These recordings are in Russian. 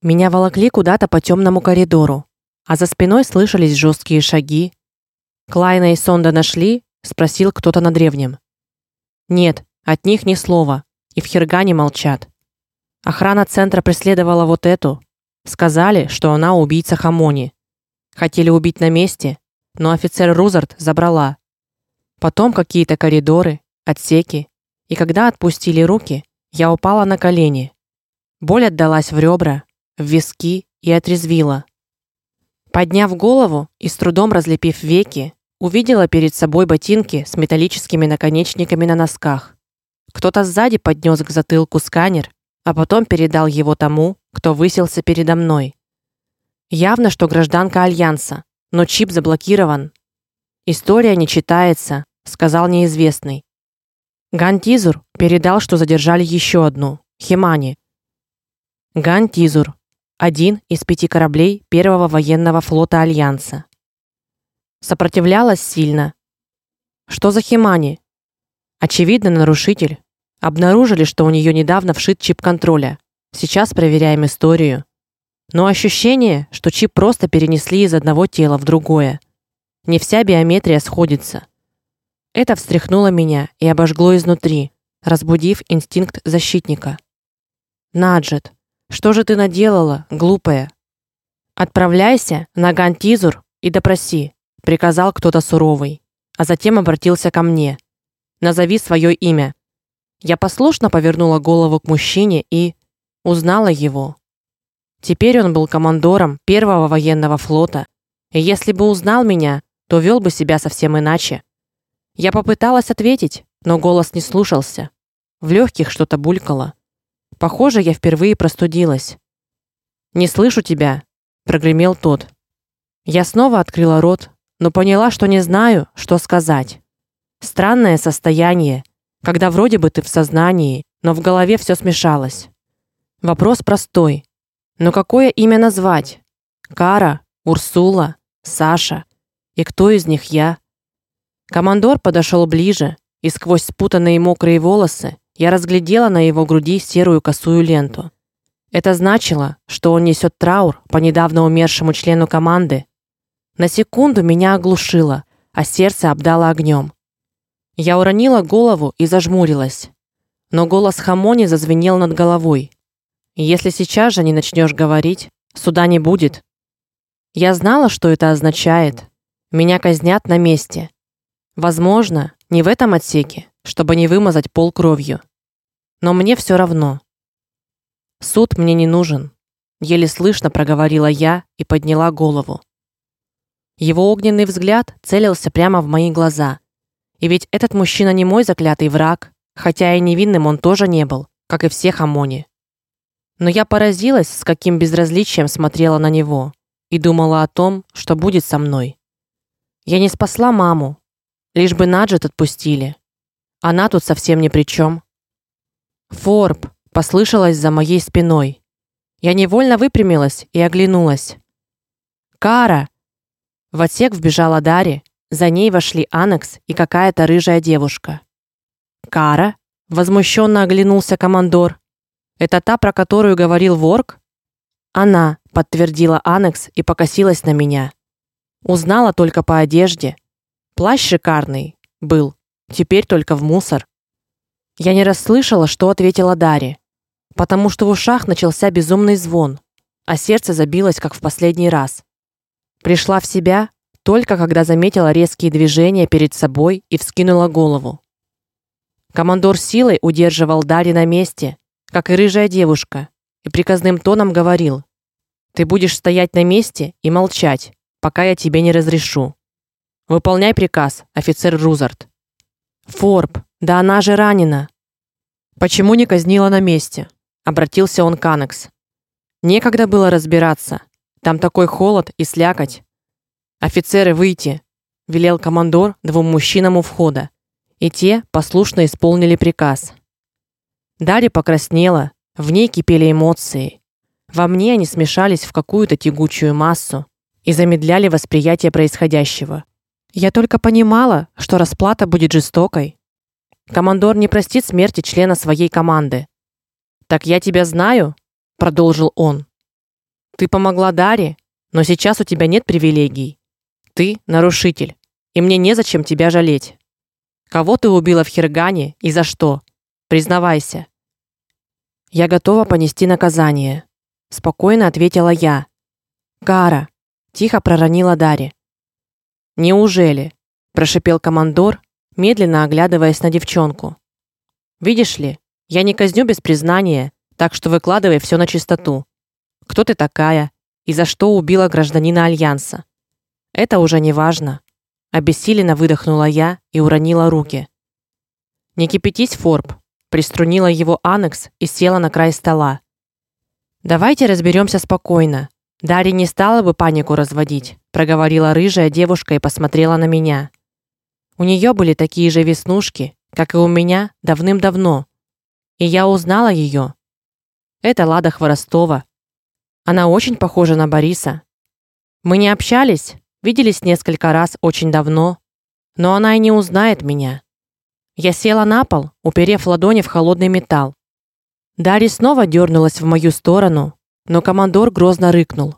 Меня волокли куда-то по темному коридору, а за спиной слышались жесткие шаги. Клайна и Сонда нашли? спросил кто-то на древнем. Нет, от них ни слова, и в Хергане молчат. Охрана центра преследовала вот эту. Сказали, что она убийца Хамони. Хотели убить на месте, но офицер Рузард забрала. Потом какие-то коридоры, отсеки, и когда отпустили руки, я упала на колени. Боль отдалась в ребра, в виски и отрезвила. Подняв голову и с трудом разлепив веки, увидела перед собой ботинки с металлическими наконечниками на носках. Кто-то сзади поднес к затылку сканер, а потом передал его тому, кто высился передо мной. Явно, что гражданка альянса, но чип заблокирован. История не читается, сказал неизвестный. Гантизур передал, что задержали еще одну Химани. Гантизур один из пяти кораблей первого военного флота альянса. Сопротивлялась сильно. Что за Химани? Очевидно, нарушитель. Обнаружили, что у нее недавно вшит чип контроля. Сейчас проверяем историю. Но ощущение, что чип просто перенесли из одного тела в другое. Не вся биометрия сходится. Это встряхнуло меня и обожгло изнутри, разбудив инстинкт защитника. Наджет, что же ты наделала, глупая? Отправляйся на Гантизур и допроси, приказал кто-то суровый, а затем обратился ко мне. Назови свое имя. Я послушно повернула голову к мужчине и узнала его. Теперь он был командором первого военного флота. И если бы узнал меня, то вел бы себя совсем иначе. Я попыталась ответить, но голос не слушался. В легких что-то булькало. Похоже, я впервые простудилась. Не слышу тебя, прогремел тот. Я снова открыла рот, но поняла, что не знаю, что сказать. Странное состояние, когда вроде бы ты в сознании, но в голове все смешалось. Вопрос простой. Но какое имя назвать? Кара, Урсула, Саша? И кто из них я? Командор подошел ближе, и сквозь спутанные мокрые волосы я разглядела на его груди серую косую ленту. Это значило, что он несет траур по недавно умершему члену команды. На секунду меня оглушило, а сердце обдало огнем. Я уронила голову и зажмурилась. Но голос Хамони зазвенел над головой. Если сейчас же не начнешь говорить, суда не будет. Я знала, что это означает. Меня казнят на месте. Возможно, не в этом отсеке, чтобы не вымазать пол кровью. Но мне все равно. Суд мне не нужен, еле слышно проговорила я и подняла голову. Его огненный взгляд целился прямо в мои глаза. И ведь этот мужчина не мой заклятый враг, хотя и невинным он тоже не был, как и все хамони. Но я поразилась, с каким безразличием смотрела на него и думала о том, что будет со мной. Я не спасла маму, лишь бы Наджет отпустили. Она тут совсем ни при чем. Форб послышалось за моей спиной. Я невольно выпрямилась и оглянулась. Кара. В отсек вбежала Дари, за ней вошли Анекс и какая-то рыжая девушка. Кара возмущенно оглянулся командор. Это та, про которую говорил Ворк? Она, подтвердила Анекс и покосилась на меня. Узнала только по одежде. Плащ шикарный был, теперь только в мусор. Я не расслышала, что ответила Дарья, потому что в ушах начался безумный звон, а сердце забилось как в последний раз. Пришла в себя только когда заметила резкие движения перед собой и вскинула голову. Командор силой удерживал Дари на месте, как и рыжая девушка, и приказным тоном говорил: "Ты будешь стоять на месте и молчать, пока я тебе не разрешу. Выполняй приказ, офицер Рузард". Форб, да она же ранена. Почему не казнила на месте? обратился он к Анекс. Некогда было разбираться. Там такой холод и слякоть. Офицеры, выйти, велел командор двум мужчинам у входа. И те послушно исполнили приказ. Дарья покраснела, в ней кипели эмоции. Во мне они смешались в какую-то тягучую массу и замедляли восприятие происходящего. Я только понимала, что расплата будет жестокой, Командор не простит смерти члена своей команды. Так я тебя знаю, продолжил он. Ты помогла Даре, но сейчас у тебя нет привилегий. Ты нарушитель, и мне незачем тебя жалеть. Кого ты убила в Хиргане и за что? Признавайся. Я готова понести наказание, спокойно ответила я. Кара, тихо проронила Дарья. Неужели? прошипел командор, медленно оглядываясь на девчонку. Видишь ли, я не казню без признания, так что выкладывай все на чистоту. Кто ты такая и за что убила гражданина альянса? Это уже не важно. Обессиленно выдохнула я и уронила руки. Не кипятись, Форб, приструнила его Анекс и села на край стола. Давайте разберемся спокойно. Дарья не стала бы панику разводить, проговорила рыжая девушка и посмотрела на меня. У нее были такие же веснушки, как и у меня давным-давно. И я узнала ее. Это Лада Хворостова. Она очень похожа на Бориса. Мы не общались, виделись несколько раз очень давно, но она и не узнает меня. Я села на пол, уперев ладони в холодный металл. Дарья снова дернулась в мою сторону, но командор грозно рыкнул.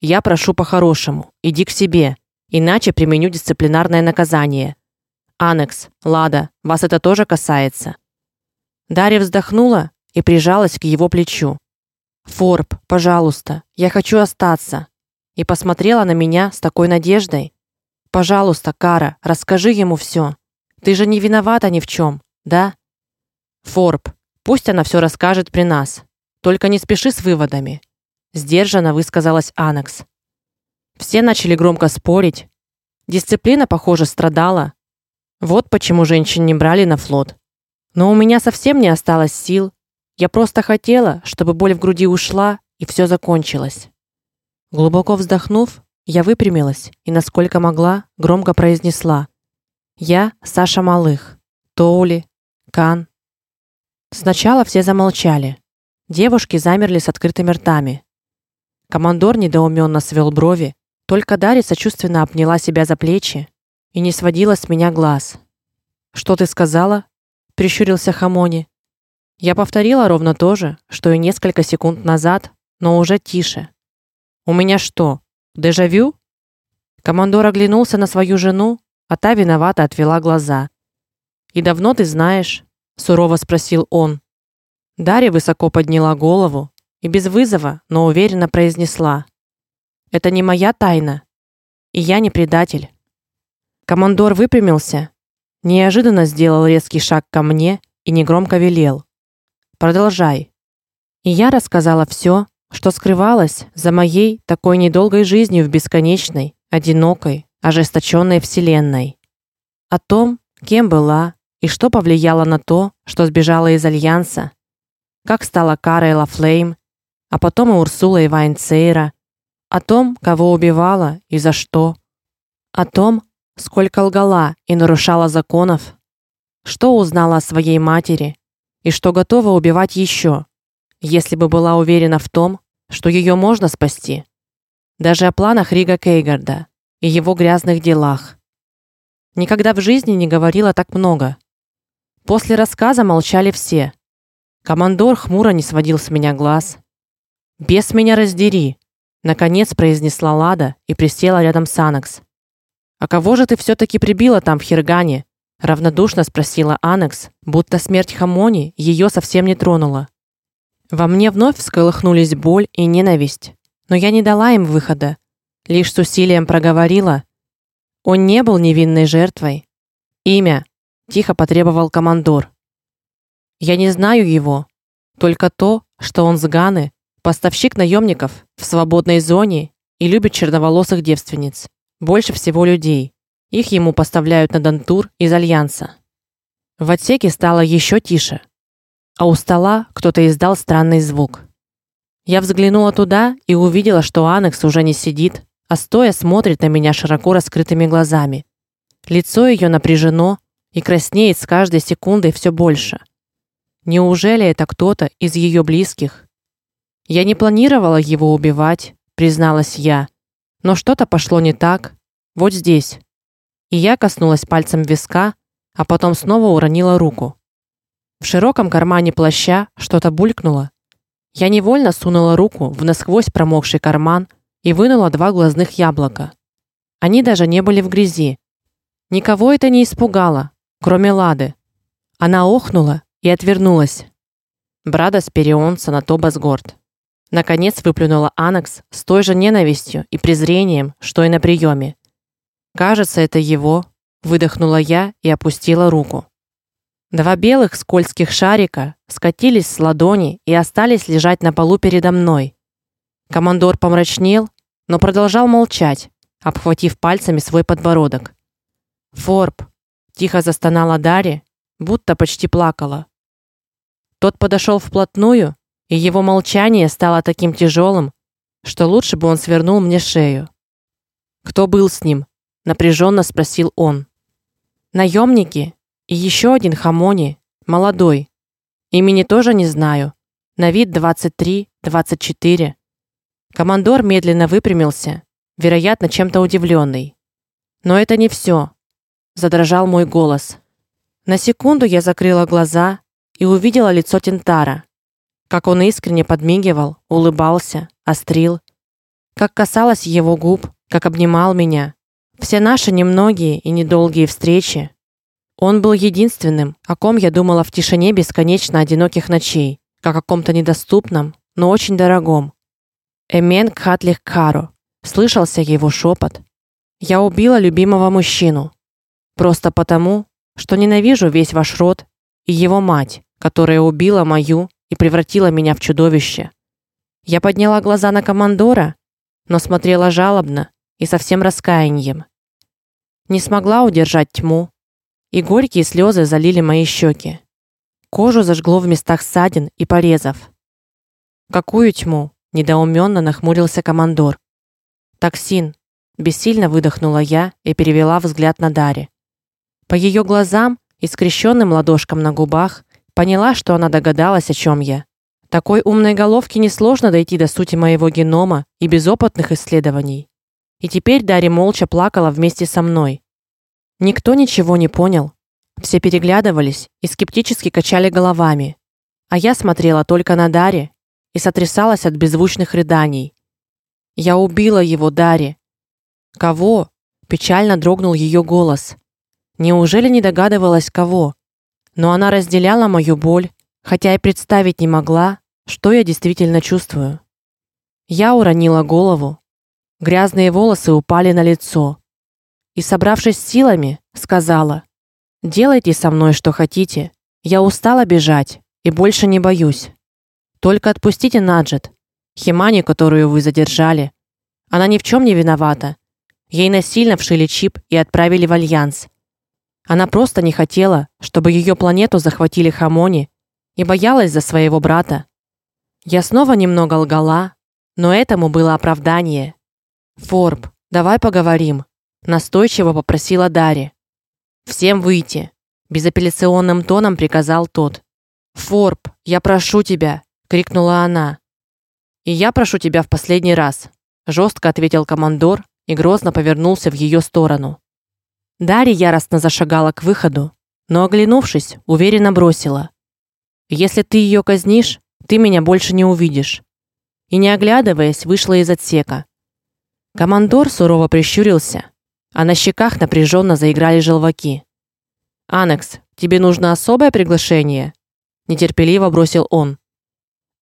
Я прошу по-хорошему, иди к себе, иначе применю дисциплинарное наказание. Анекс, Лада, вас это тоже касается. Дарья вздохнула и прижалась к его плечу. Форб, пожалуйста, я хочу остаться. И посмотрела на меня с такой надеждой. Пожалуйста, Кара, расскажи ему все. Ты же не виновата ни в чем, да? Форб, пусть она все расскажет при нас. Только не спеши с выводами, сдержанно высказалась Анекс. Все начали громко спорить. Дисциплина, похоже, страдала, вот почему женщин не брали на флот. Но у меня совсем не осталось сил. Я просто хотела, чтобы боль в груди ушла и все закончилось. Глубоко вздохнув, я выпрямилась и насколько могла громко произнесла: "Я Саша Малых, Тоули, Кан". Сначала все замолчали. Девушки замерли с открытыми ртами. Командор недоуменно свел брови, только Дарья сочувственно обняла себя за плечи и не сводила с меня глаз. Что ты сказала? прищурился Хамони. Я повторила ровно то же, что и несколько секунд назад, но уже тише. У меня что, дежавю? Командор оглянулся на свою жену, а та виновато отвела глаза. И давно ты знаешь? сурово спросил он. Дарья высоко подняла голову и без вызова, но уверенно произнесла: "Это не моя тайна, и я не предатель". Командор выпрямился, неожиданно сделал резкий шаг ко мне и негромко велел: "Продолжай". И я рассказала все, что скрывалось за моей такой недолгой жизнью в бесконечной, одинокой, ожесточенной вселенной. О том, кем была и что повлияло на то, что сбежала из альянса, как стала Карой Лафлейм, а потом и Урсулой Вайнцейра, о том, кого убивала и за что, о том, сколько лгала и нарушала законов, что узнала о своей матери и что готова убивать еще, если бы была уверена в том, что ее можно спасти. Даже о планах Рига Кейгарда и его грязных делах. Никогда в жизни не говорила так много. После рассказа молчали все. Командор хмуро не сводил с меня глаз. "Без меня раздери", наконец произнесла Лада и присела рядом с Анакс. А кого же ты все таки прибила там в Хиргане? равнодушно спросила Анекс, будто смерть Хамони ее совсем не тронула. Во мне вновь всколыхнулись боль и ненависть, но я не дала им выхода, лишь с усилием проговорила: "Он не был невинной жертвой. Имя?" тихо потребовал командор. "Я не знаю его, только то, что он с Ганы, поставщик наемников в свободной зоне и любит черноволосых девственниц. Больше всего людей. Их ему поставляют на Дантур из альянса. В отсеке стало еще тише, а у стола кто-то издал странный звук. Я взглянула туда и увидела, что Анекс уже не сидит, а стоя смотрит на меня широко раскрытыми глазами. Лицо ее напряжено и краснеет с каждой секундой все больше. Неужели это кто-то из ее близких? Я не планировала его убивать, призналась я. Но что-то пошло не так. Вот здесь. И я коснулась пальцем виска, а потом снова уронила руку. В широком кармане плаща что-то булькнуло, Я невольно сунула руку в насквозь промокший карман и вынула два глазных яблока. Они даже не были в грязи. Никого это не испугало, кроме Лады. Она охнула и отвернулась. Брада Сперионца на Тобасгорд. Наконец выплюнула Анакс с той же ненавистью и презрением, что и на приеме. Кажется, это его, выдохнула я и опустила руку. Два белых скользких шарика скатились с ладони и остались лежать на полу передо мной. Командор помрачнел, но продолжал молчать, обхватив пальцами свой подбородок. "Форб", тихо застонала Дарья, будто почти плакала. Тот подошел вплотную, и его молчание стало таким тяжелым, что лучше бы он свернул мне шею. Кто был с ним? напряженно спросил он. Наемники и еще один Хамони, молодой. Имени тоже не знаю. На вид 23-24. Командор медленно выпрямился, вероятно, чем-то удивленный. Но это не все. Задрожал мой голос. На секунду я закрыла глаза и увидела лицо Тентара. Как он искренне подмигивал, улыбался, острил, как касалась его губ, как обнимал меня. Все наши немногие и недолгие встречи он был единственным, о ком я думала в тишине бесконечно одиноких ночей, как о ком-то недоступном, но очень дорогом. Эмен Кхатлих Каро. Слышался его шепот. Я убила любимого мужчину просто потому, что ненавижу весь ваш род и его мать, которая убила мою и превратила меня в чудовище. Я подняла глаза на командора, но смотрела жалобно и со всем раскаянием. Не смогла удержать тьму, и горькие слезы залили мои щеки. Кожу зажгло в местах ссадин и порезов. Какую тьму? недоуменно нахмурился командор. Токсин, бессильно выдохнула я и перевела взгляд на Дари. По ее глазам и скрещенным ладошкам на губах поняла, что она догадалась, о чем я. Такой умной головке несложно дойти до сути моего генома и без опытных исследований. И теперь Дари молча плакала вместе со мной, Никто ничего не понял. Все переглядывались и скептически качали головами. А я смотрела только на Даре и сотрясалась от беззвучных рыданий. Я убила его, Даре. Кого? Печально дрогнул ее голос. Неужели не догадывалась кого? Но она разделяла мою боль, хотя и представить не могла, что я действительно чувствую. Я уронила голову. Грязные волосы упали на лицо и, собравшись силами, сказала: "Делайте со мной что хотите. Я устала бежать и больше не боюсь. Только отпустите Наджет, Химани, которую вы задержали. Она ни в чем не виновата. Ей насильно вшили чип и отправили в альянс. Она просто не хотела, чтобы ее планету захватили Хамони, и боялась за своего брата. Я снова немного лгала, но этому было оправдание. Форб, давай поговорим настойчиво попросила Дари. Всем выйти, безапелляционным тоном приказал тот. Форб, я прошу тебя, крикнула она. И я прошу тебя в последний раз, жестко ответил командор и грозно повернулся в ее сторону. Дарья яростно зашагала к выходу, но оглянувшись, уверенно бросила: "Если ты ее казнишь, ты меня больше не увидишь". И не оглядываясь, вышла из отсека. Командор сурово прищурился, а на щеках напряженно заиграли желваки. Анекс, тебе нужно особое приглашение, нетерпеливо бросил он.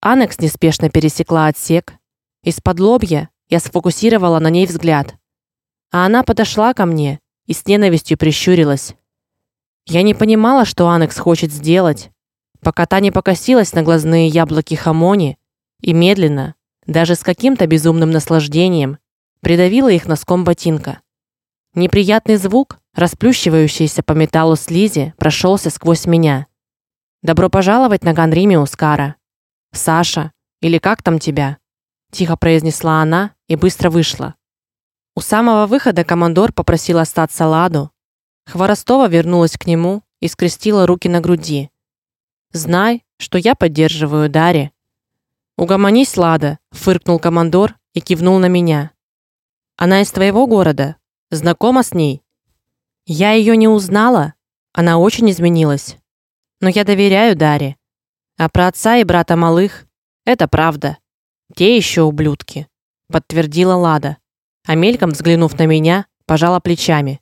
Анекс неспешно пересекла отсек. Из-под лобья я сфокусировала на ней взгляд. А она подошла ко мне и с ненавистью прищурилась. Я не понимала, что Анекс хочет сделать, пока та не покосилась на глазные яблоки Хамони и медленно, даже с каким-то безумным наслаждением, придавила их носком ботинка. Неприятный звук, расплющивающийся по металлу слизи, прошелся сквозь меня. Добро пожаловать на Ганримиус, Кара. Саша, или как там тебя? тихо произнесла она и быстро вышла. У самого выхода командор попросил остаться Ладу. Хворостова вернулась к нему и скрестила руки на груди. Знай, что я поддерживаю Дари. Угомонись, Лада, фыркнул командор и кивнул на меня. Она из твоего города? Знакома с ней? Я ее не узнала. Она очень изменилась. Но я доверяю Даре. А про отца и брата малых Это правда. Те еще ублюдки, подтвердила Лада. А мельком взглянув на меня, пожала плечами.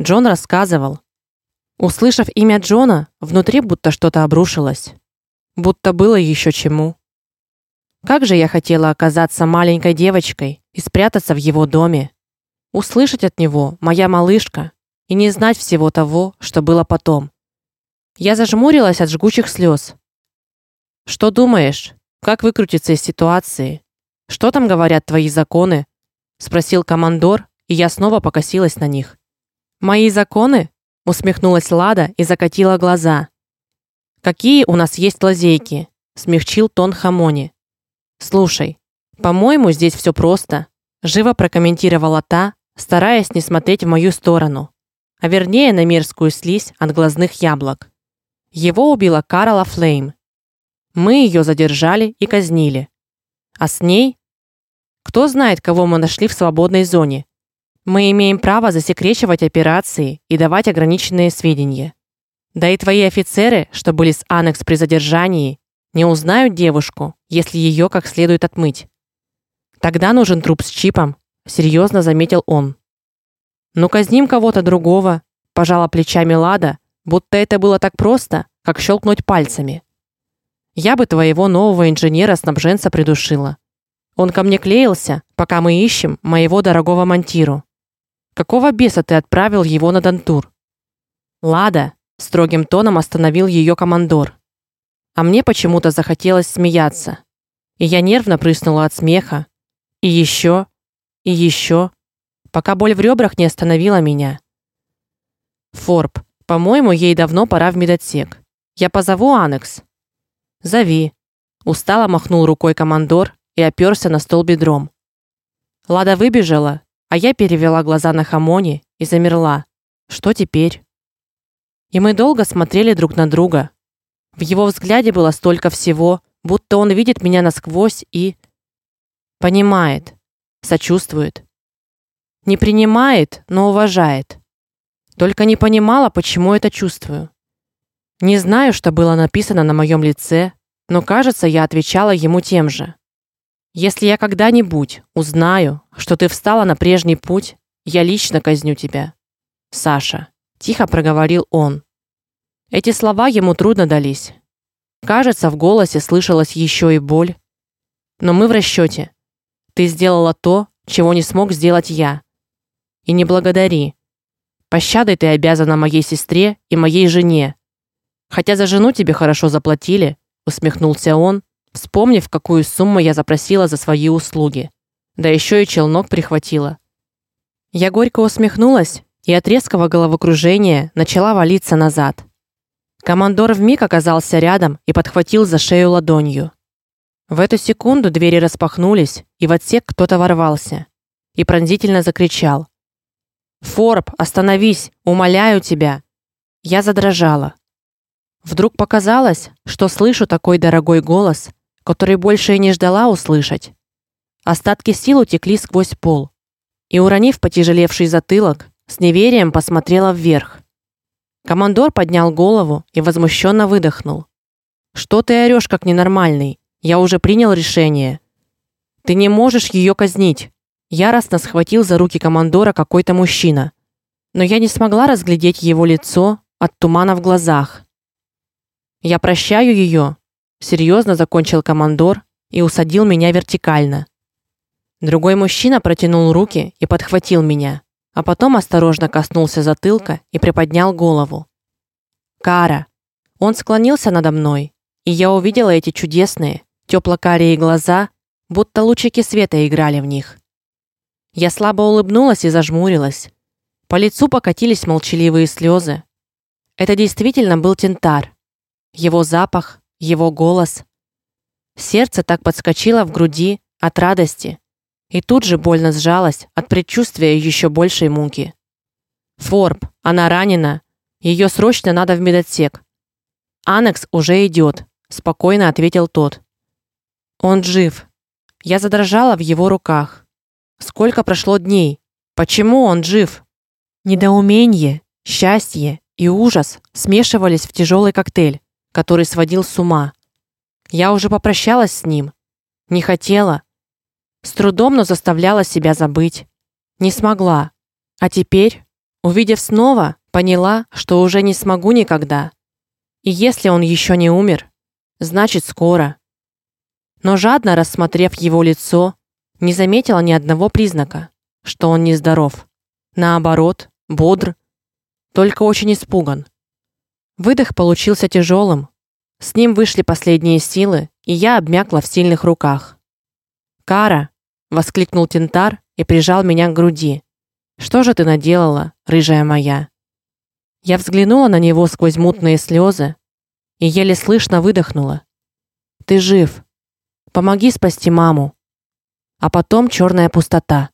Джон рассказывал. Услышав имя Джона, внутри будто что-то обрушилось. Будто было еще чему. Как же я хотела оказаться маленькой девочкой и спрятаться в его доме. Услышать от него: "Моя малышка" и не знать всего того, что было потом. Я зажмурилась от жгучих слез. Что думаешь? Как выкрутиться из ситуации? Что там говорят твои законы? Спросил командор, и я снова покосилась на них. Мои законы? усмехнулась Лада и закатила глаза. Какие у нас есть лазейки? смягчил тон Хамони. Слушай, по-моему, здесь все просто, живо прокомментировала та, стараясь не смотреть в мою сторону, а вернее на мерзкую слизь от глазных яблок. Его убила Карла Флейм. Мы ее задержали и казнили. А с ней кто знает, кого мы нашли в свободной зоне. Мы имеем право засекречивать операции и давать ограниченные сведения. Да и твои офицеры, что были с Анекс при задержании, не узнают девушку, если ее как следует отмыть. Тогда нужен труп с чипом, серьезно заметил он. Ну казним кого-то другого, пожала плечами Лада, будто это было так просто, как щелкнуть пальцами. Я бы твоего нового инженера-снабженца придушила. Он ко мне клеился, пока мы ищем моего дорогого Монтиру. Какого беса ты отправил его на Дантур? Лада строгим тоном остановил ее командор. А мне почему-то захотелось смеяться. И я нервно прыснула от смеха. И еще, и еще, пока боль в ребрах не остановила меня. Форб, по-моему, ей давно пора в медотсек. Я позову Анекс. Зови. Устало махнул рукой командор и оперся на стол бедром. Лада выбежала, а я перевела глаза на Хамони и замерла. Что теперь? И мы долго смотрели друг на друга. В его взгляде было столько всего, будто он видит меня насквозь и понимает, сочувствует. Не принимает, но уважает. Только не понимала, почему это чувствую. Не знаю, что было написано на моем лице, но, кажется, я отвечала ему тем же. Если я когда-нибудь узнаю, что ты встала на прежний путь, я лично казню тебя. Саша, тихо проговорил он. Эти слова ему трудно дались. Кажется, в голосе слышалась еще и боль. Но мы в расчете. Ты сделала то, чего не смог сделать я. И не благодари. Пощадой ты обязана моей сестре и моей жене. Хотя за жену тебе хорошо заплатили, усмехнулся он, вспомнив, какую сумму я запросила за свои услуги. Да еще и челнок прихватила. Я горько усмехнулась и от резкого головокружения начала валиться назад. Командор вмиг оказался рядом и подхватил за шею ладонью. В эту секунду двери распахнулись, и в отсек кто-то ворвался и пронзительно закричал: "Форб, остановись, умоляю тебя!" Я задрожала. Вдруг показалось, что слышу такой дорогой голос, который больше и не ждала услышать. Остатки сил утекли сквозь пол, и уронив потяжелевший затылок, с неверием посмотрела вверх. Командор поднял голову и возмущенно выдохнул. Что ты орешь как ненормальный? Я уже принял решение. Ты не можешь ее казнить. Яростно схватил за руки командора какой-то мужчина. Но я не смогла разглядеть его лицо от тумана в глазах. Я прощаю ее, серьезно закончил командор и усадил меня вертикально. Другой мужчина протянул руки и подхватил меня, а потом осторожно коснулся затылка и приподнял голову. Кара. Он склонился надо мной, и я увидела эти чудесные, тепло-карие глаза, будто лучики света играли в них. Я слабо улыбнулась и зажмурилась. По лицу покатились молчаливые слезы. Это действительно был Тентар. Его запах, его голос. Сердце так подскочило в груди от радости, и тут же больно сжалось от предчувствия еще большей муки. Форб, она ранена. ее срочно надо в медотсек. Анекс уже идет, спокойно ответил тот. Он жив. Я задрожала в его руках. Сколько прошло дней? Почему он жив? Недоумение, счастье и ужас смешивались в тяжелый коктейль, который сводил с ума. Я уже попрощалась с ним. Не хотела. С трудом, но заставляла себя забыть. Не смогла. А теперь, увидев снова, поняла, что уже не смогу никогда. И если он еще не умер, значит, скоро. Но жадно рассмотрев его лицо, не заметила ни одного признака, что он нездоров. Наоборот, бодр, только очень испуган. Выдох получился тяжелым. С ним вышли последние силы, и я обмякла в сильных руках. "Кара!" воскликнул Тентар и прижал меня к груди. "Что же ты наделала, рыжая моя?" Я взглянула на него сквозь мутные слезы и еле слышно выдохнула. "Ты жив. Помоги спасти маму". А потом черная пустота.